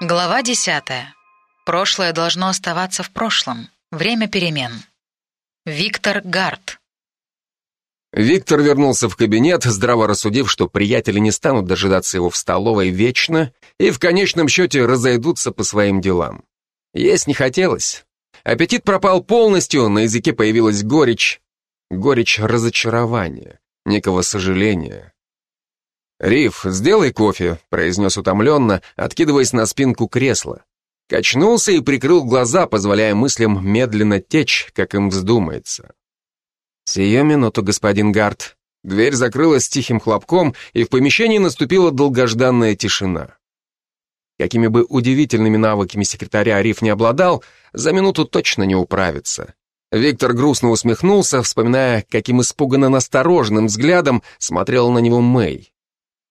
Глава 10. Прошлое должно оставаться в прошлом. Время перемен. Виктор Гарт. Виктор вернулся в кабинет, здраво рассудив, что приятели не станут дожидаться его в столовой вечно и в конечном счете разойдутся по своим делам. Есть не хотелось. Аппетит пропал полностью, на языке появилась горечь. Горечь разочарования, некого сожаления. «Риф, сделай кофе», — произнес утомленно, откидываясь на спинку кресла. Качнулся и прикрыл глаза, позволяя мыслям медленно течь, как им вздумается. «Сию минуту, господин Гарт». Дверь закрылась тихим хлопком, и в помещении наступила долгожданная тишина. Какими бы удивительными навыками секретаря Риф не обладал, за минуту точно не управится. Виктор грустно усмехнулся, вспоминая, каким испуганно настороженным взглядом смотрел на него Мэй.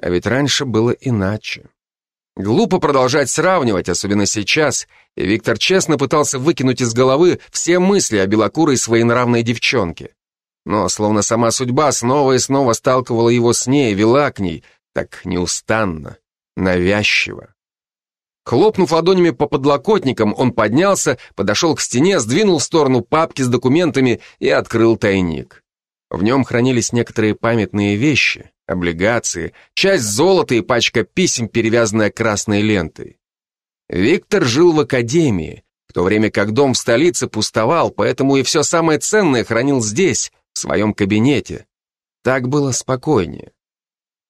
А ведь раньше было иначе. Глупо продолжать сравнивать, особенно сейчас, и Виктор честно пытался выкинуть из головы все мысли о белокурой своенравной девчонке. Но словно сама судьба снова и снова сталкивала его с ней, вела к ней, так неустанно, навязчиво. Хлопнув ладонями по подлокотникам, он поднялся, подошел к стене, сдвинул в сторону папки с документами и открыл тайник. В нем хранились некоторые памятные вещи, облигации, часть золота и пачка писем, перевязанная красной лентой. Виктор жил в академии, в то время как дом в столице пустовал, поэтому и все самое ценное хранил здесь, в своем кабинете. Так было спокойнее.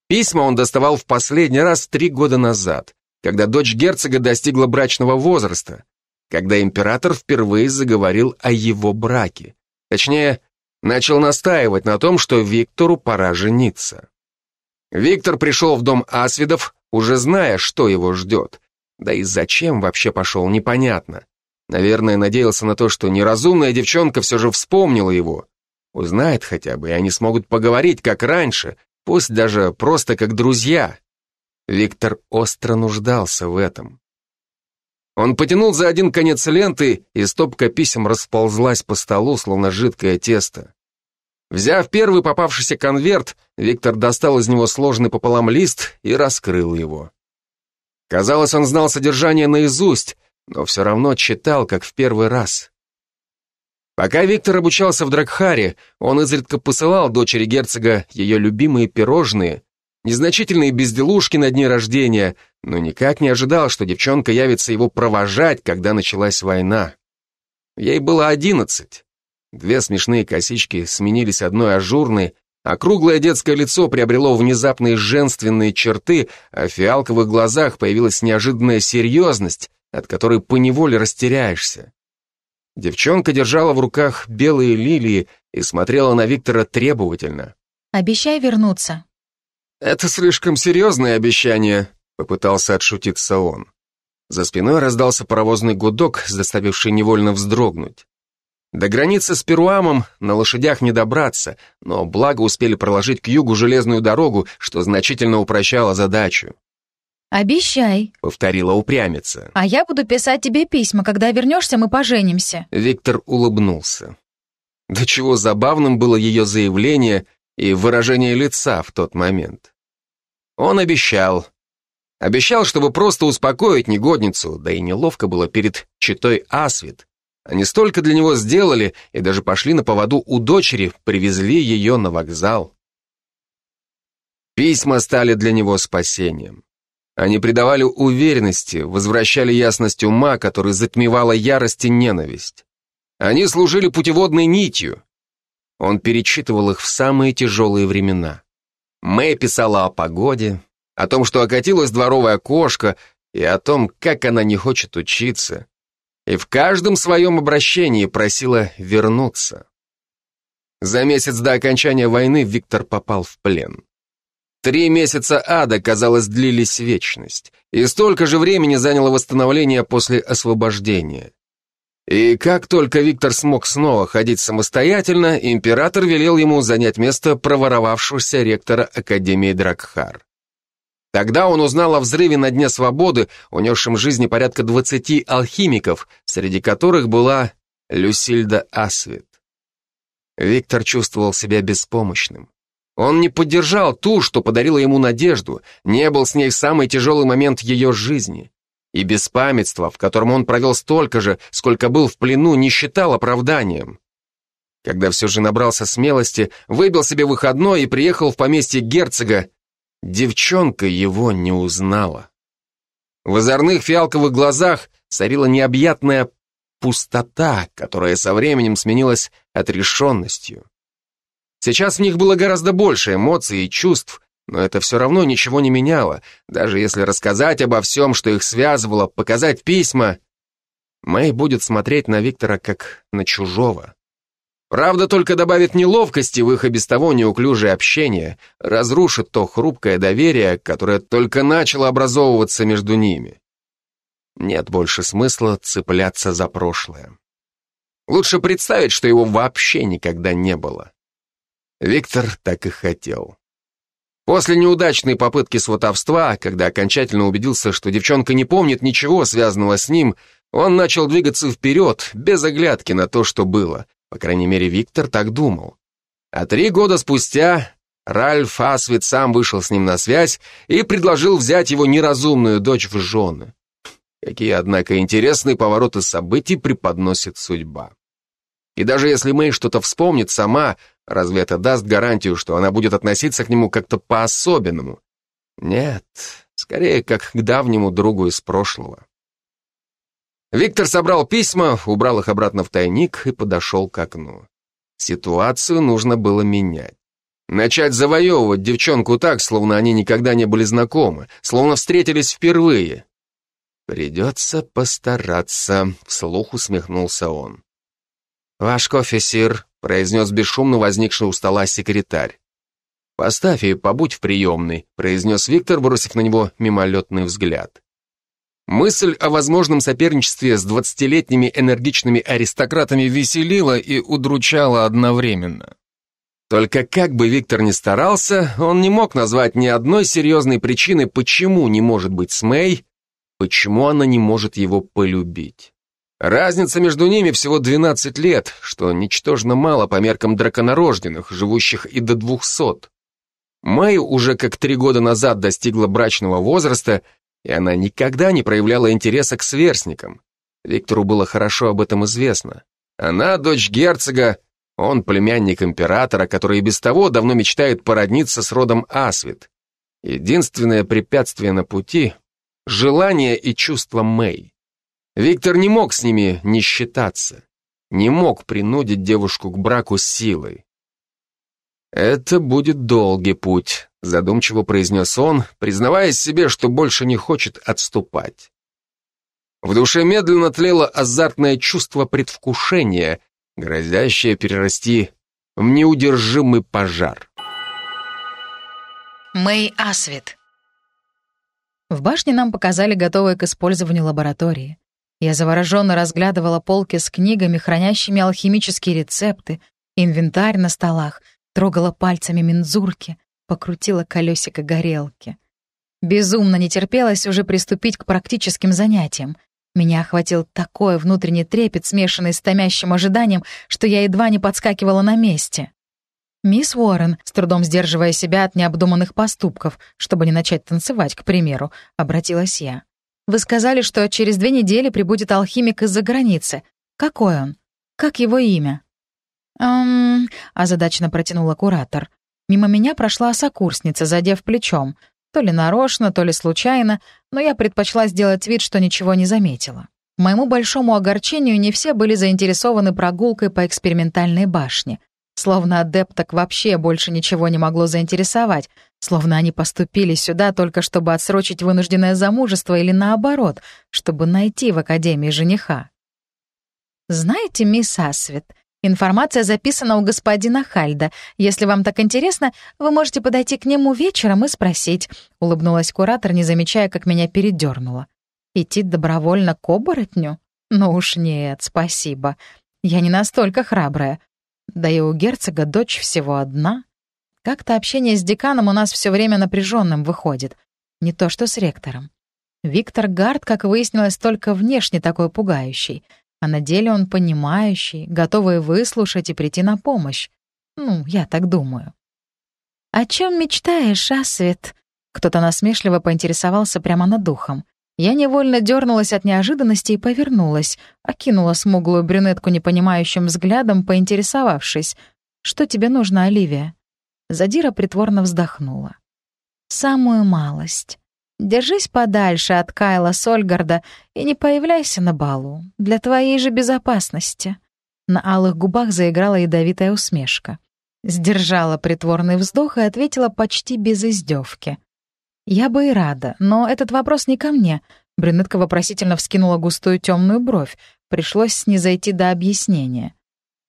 Письма он доставал в последний раз три года назад, когда дочь герцога достигла брачного возраста, когда император впервые заговорил о его браке. Точнее, начал настаивать на том, что Виктору пора жениться. Виктор пришел в дом Асвидов, уже зная, что его ждет. Да и зачем вообще пошел, непонятно. Наверное, надеялся на то, что неразумная девчонка все же вспомнила его. Узнает хотя бы, и они смогут поговорить, как раньше, пусть даже просто как друзья. Виктор остро нуждался в этом. Он потянул за один конец ленты, и стопка писем расползлась по столу, словно жидкое тесто. Взяв первый попавшийся конверт, Виктор достал из него сложный пополам лист и раскрыл его. Казалось, он знал содержание наизусть, но все равно читал, как в первый раз. Пока Виктор обучался в Дракхаре, он изредка посылал дочери герцога ее любимые пирожные, незначительные безделушки на дне рождения, но никак не ожидал, что девчонка явится его провожать, когда началась война. Ей было одиннадцать. Две смешные косички сменились одной ажурной, а круглое детское лицо приобрело внезапные женственные черты, а в фиалковых глазах появилась неожиданная серьезность, от которой поневоле растеряешься. Девчонка держала в руках белые лилии и смотрела на Виктора требовательно. «Обещай вернуться», «Это слишком серьезное обещание», — попытался отшутиться он. За спиной раздался паровозный гудок, заставивший невольно вздрогнуть. До границы с Перуамом на лошадях не добраться, но благо успели проложить к югу железную дорогу, что значительно упрощало задачу. «Обещай», — повторила упрямица. «А я буду писать тебе письма, когда вернешься, мы поженимся». Виктор улыбнулся. До чего забавным было ее заявление и выражение лица в тот момент. Он обещал. Обещал, чтобы просто успокоить негодницу, да и неловко было перед читой Асвит. Они столько для него сделали и даже пошли на поводу у дочери, привезли ее на вокзал. Письма стали для него спасением. Они придавали уверенности, возвращали ясность ума, который затмевала ярость и ненависть. Они служили путеводной нитью. Он перечитывал их в самые тяжелые времена. Мэй писала о погоде, о том, что окатилась дворовая кошка, и о том, как она не хочет учиться. И в каждом своем обращении просила вернуться. За месяц до окончания войны Виктор попал в плен. Три месяца ада, казалось, длились вечность, и столько же времени заняло восстановление после освобождения. И как только Виктор смог снова ходить самостоятельно, император велел ему занять место проворовавшегося ректора Академии Дракхар. Тогда он узнал о взрыве на Дне Свободы, унесшем жизни порядка 20 алхимиков, среди которых была Люсильда Асвит. Виктор чувствовал себя беспомощным. Он не поддержал ту, что подарила ему надежду, не был с ней в самый тяжелый момент ее жизни. И беспамятство, в котором он провел столько же, сколько был в плену, не считал оправданием. Когда все же набрался смелости, выбил себе выходной и приехал в поместье герцога, девчонка его не узнала. В озорных фиалковых глазах царила необъятная пустота, которая со временем сменилась отрешенностью. Сейчас в них было гораздо больше эмоций и чувств, но это все равно ничего не меняло, даже если рассказать обо всем, что их связывало, показать письма. Мэй будет смотреть на Виктора как на чужого. Правда, только добавит неловкости в их и без того неуклюжее общение, разрушит то хрупкое доверие, которое только начало образовываться между ними. Нет больше смысла цепляться за прошлое. Лучше представить, что его вообще никогда не было. Виктор так и хотел. После неудачной попытки сватовства, когда окончательно убедился, что девчонка не помнит ничего, связанного с ним, он начал двигаться вперед, без оглядки на то, что было. По крайней мере, Виктор так думал. А три года спустя Ральф Асвит сам вышел с ним на связь и предложил взять его неразумную дочь в жены. Какие, однако, интересные повороты событий преподносит судьба. И даже если Мэй что-то вспомнит сама, разве это даст гарантию, что она будет относиться к нему как-то по-особенному? Нет, скорее как к давнему другу из прошлого. Виктор собрал письма, убрал их обратно в тайник и подошел к окну. Ситуацию нужно было менять. Начать завоевывать девчонку так, словно они никогда не были знакомы, словно встретились впервые. «Придется постараться», — вслух усмехнулся он. «Ваш кофе, сир», — произнес бесшумно возникший у стола секретарь. «Поставь и побудь в приемной», — произнес Виктор, бросив на него мимолетный взгляд. Мысль о возможном соперничестве с двадцатилетними энергичными аристократами веселила и удручала одновременно. Только как бы Виктор ни старался, он не мог назвать ни одной серьезной причины, почему не может быть с Мэй, почему она не может его полюбить. Разница между ними всего 12 лет, что ничтожно мало по меркам драконорожденных, живущих и до 200. Мэй уже как три года назад достигла брачного возраста, и она никогда не проявляла интереса к сверстникам. Виктору было хорошо об этом известно. Она дочь герцога, он племянник императора, который и без того давно мечтает породниться с родом Асвит. Единственное препятствие на пути — желание и чувство Мэй. Виктор не мог с ними не считаться, не мог принудить девушку к браку силой. «Это будет долгий путь», — задумчиво произнес он, признаваясь себе, что больше не хочет отступать. В душе медленно тлело азартное чувство предвкушения, грозящее перерасти в неудержимый пожар. Мэй Асвит. В башне нам показали готовые к использованию лаборатории. Я завороженно разглядывала полки с книгами, хранящими алхимические рецепты, инвентарь на столах, трогала пальцами мензурки, покрутила колесико горелки. Безумно не терпелось уже приступить к практическим занятиям. Меня охватил такой внутренний трепет, смешанный с томящим ожиданием, что я едва не подскакивала на месте. «Мисс Уоррен», с трудом сдерживая себя от необдуманных поступков, чтобы не начать танцевать, к примеру, обратилась я. Вы сказали, что через две недели прибудет алхимик из-за границы. Какой он? Как его имя?» «Эм...» — озадаченно протянула куратор. Мимо меня прошла сокурсница, задев плечом. То ли нарочно, то ли случайно, но я предпочла сделать вид, что ничего не заметила. К моему большому огорчению не все были заинтересованы прогулкой по экспериментальной башне. Словно адепток вообще больше ничего не могло заинтересовать, словно они поступили сюда только чтобы отсрочить вынужденное замужество или наоборот, чтобы найти в Академии жениха. «Знаете, мисс Асвит, информация записана у господина Хальда. Если вам так интересно, вы можете подойти к нему вечером и спросить», — улыбнулась куратор, не замечая, как меня передернуло. «Идти добровольно к оборотню? Ну уж нет, спасибо. Я не настолько храбрая. Да и у герцога дочь всего одна. Как-то общение с деканом у нас все время напряженным выходит. Не то что с ректором. Виктор Гард, как выяснилось, только внешне такой пугающий, а на деле он понимающий, готовый выслушать и прийти на помощь. Ну, я так думаю. «О чем мечтаешь, Асвет?» Кто-то насмешливо поинтересовался прямо над духом. Я невольно дернулась от неожиданности и повернулась, окинула смуглую брюнетку непонимающим взглядом, поинтересовавшись, «Что тебе нужно, Оливия?» Задира притворно вздохнула. «Самую малость. Держись подальше от Кайла Сольгарда и не появляйся на балу. Для твоей же безопасности». На алых губах заиграла ядовитая усмешка. Сдержала притворный вздох и ответила почти без издевки. «Я бы и рада, но этот вопрос не ко мне». Брюнетка вопросительно вскинула густую темную бровь. Пришлось снизойти до объяснения.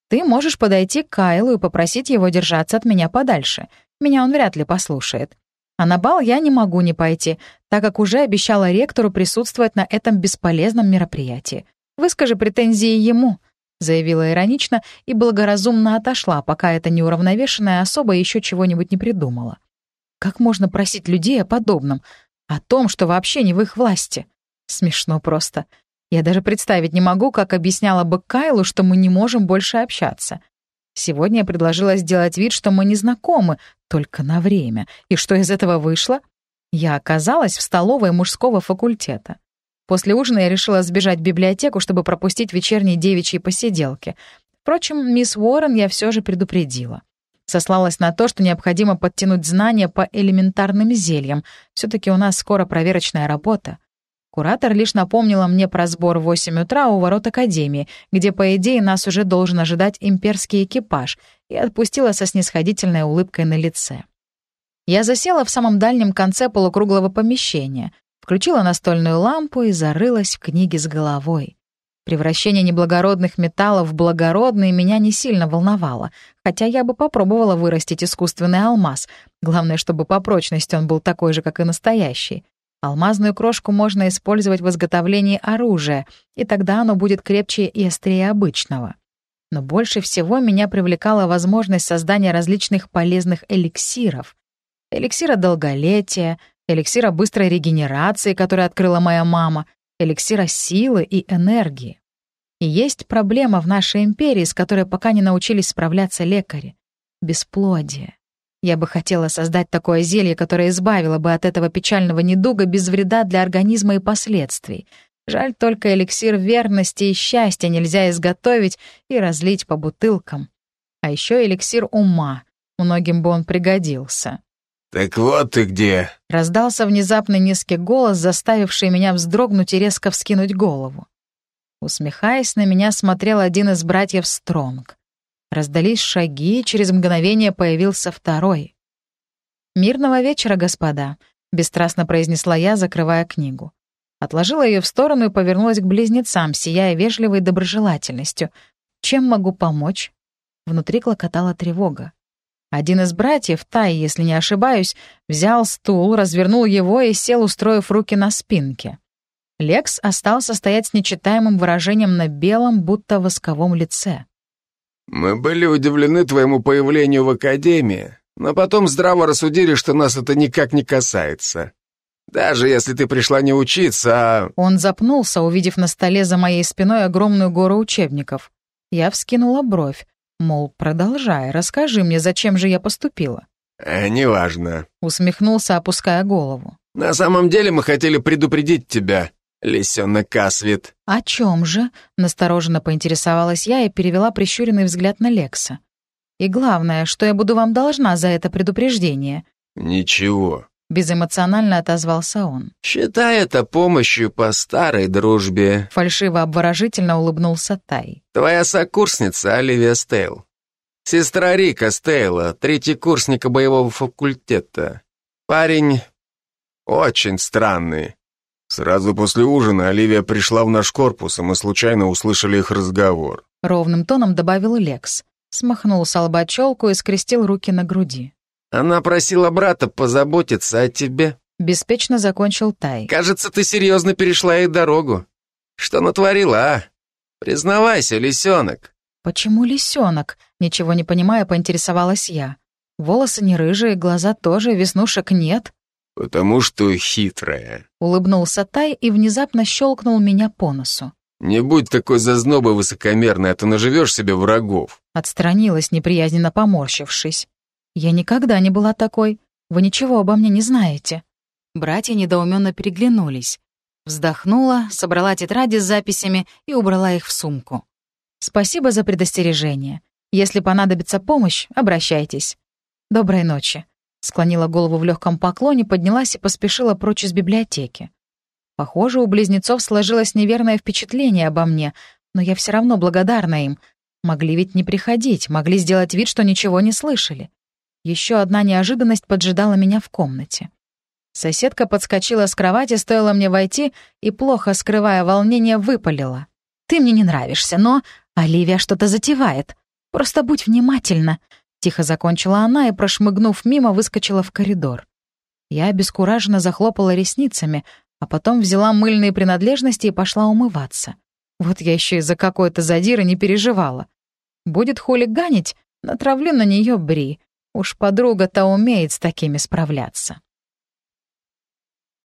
«Ты можешь подойти к Кайлу и попросить его держаться от меня подальше. Меня он вряд ли послушает. А на бал я не могу не пойти, так как уже обещала ректору присутствовать на этом бесполезном мероприятии. Выскажи претензии ему», — заявила иронично и благоразумно отошла, пока эта неуравновешенная особа еще чего-нибудь не придумала. Как можно просить людей о подобном? О том, что вообще не в их власти? Смешно просто. Я даже представить не могу, как объясняла бы Кайлу, что мы не можем больше общаться. Сегодня я предложила сделать вид, что мы не знакомы, только на время. И что из этого вышло? Я оказалась в столовой мужского факультета. После ужина я решила сбежать в библиотеку, чтобы пропустить вечерние девичьи посиделки. Впрочем, мисс Уоррен я все же предупредила. Сослалась на то, что необходимо подтянуть знания по элементарным зельям. Все-таки у нас скоро проверочная работа. Куратор лишь напомнила мне про сбор в 8 утра у ворот Академии, где, по идее, нас уже должен ожидать имперский экипаж, и отпустила со снисходительной улыбкой на лице. Я засела в самом дальнем конце полукруглого помещения, включила настольную лампу и зарылась в книги с головой. Превращение неблагородных металлов в благородные меня не сильно волновало, хотя я бы попробовала вырастить искусственный алмаз. Главное, чтобы по прочности он был такой же, как и настоящий. Алмазную крошку можно использовать в изготовлении оружия, и тогда оно будет крепче и острее обычного. Но больше всего меня привлекала возможность создания различных полезных эликсиров. Эликсира долголетия, эликсира быстрой регенерации, который открыла моя мама, эликсира силы и энергии. И есть проблема в нашей империи, с которой пока не научились справляться лекари — бесплодие. Я бы хотела создать такое зелье, которое избавило бы от этого печального недуга без вреда для организма и последствий. Жаль только эликсир верности и счастья нельзя изготовить и разлить по бутылкам. А еще эликсир ума. Многим бы он пригодился. «Так вот ты где!» Раздался внезапный низкий голос, заставивший меня вздрогнуть и резко вскинуть голову. Усмехаясь, на меня смотрел один из братьев Стронг. Раздались шаги, через мгновение появился второй. «Мирного вечера, господа», — бесстрастно произнесла я, закрывая книгу. Отложила ее в сторону и повернулась к близнецам, сияя вежливой доброжелательностью. «Чем могу помочь?» Внутри клокотала тревога. Один из братьев, Тай, если не ошибаюсь, взял стул, развернул его и сел, устроив руки на спинке. Лекс остался стоять с нечитаемым выражением на белом, будто восковом лице. «Мы были удивлены твоему появлению в Академии, но потом здраво рассудили, что нас это никак не касается. Даже если ты пришла не учиться, а...» Он запнулся, увидев на столе за моей спиной огромную гору учебников. Я вскинула бровь. Мол, продолжай, расскажи мне, зачем же я поступила. «Э, «Неважно», — усмехнулся, опуская голову. «На самом деле мы хотели предупредить тебя, лисенок Асвит». «О чем же?» — настороженно поинтересовалась я и перевела прищуренный взгляд на Лекса. «И главное, что я буду вам должна за это предупреждение?» «Ничего», Безэмоционально отозвался он. «Считай это помощью по старой дружбе», — фальшиво-обворожительно улыбнулся Тай. «Твоя сокурсница Оливия Стейл. Сестра Рика Стейла, третий курсника боевого факультета. Парень очень странный. Сразу после ужина Оливия пришла в наш корпус, и мы случайно услышали их разговор». Ровным тоном добавил Лекс. Смахнул с лба челку и скрестил руки на груди. Она просила брата позаботиться о тебе. Беспечно закончил Тай. Кажется, ты серьезно перешла ей дорогу. Что натворила, а? Признавайся, лисенок. Почему лисенок? Ничего не понимая, поинтересовалась я. Волосы не рыжие, глаза тоже, веснушек нет. Потому что хитрая. Улыбнулся Тай и внезапно щелкнул меня по носу. Не будь такой зазнобой высокомерной, а то наживешь себе врагов. Отстранилась, неприязненно поморщившись. «Я никогда не была такой. Вы ничего обо мне не знаете». Братья недоуменно переглянулись. Вздохнула, собрала тетради с записями и убрала их в сумку. «Спасибо за предостережение. Если понадобится помощь, обращайтесь. Доброй ночи». Склонила голову в легком поклоне, поднялась и поспешила прочь из библиотеки. Похоже, у близнецов сложилось неверное впечатление обо мне, но я все равно благодарна им. Могли ведь не приходить, могли сделать вид, что ничего не слышали. Еще одна неожиданность поджидала меня в комнате. Соседка подскочила с кровати, стоило мне войти, и, плохо скрывая волнение, выпалила. «Ты мне не нравишься, но Оливия что-то затевает. Просто будь внимательна». Тихо закончила она и, прошмыгнув мимо, выскочила в коридор. Я обескураженно захлопала ресницами, а потом взяла мыльные принадлежности и пошла умываться. Вот я еще из-за какой-то задиры не переживала. Будет хулиганить, натравлю на нее Бри. Уж подруга-то умеет с такими справляться.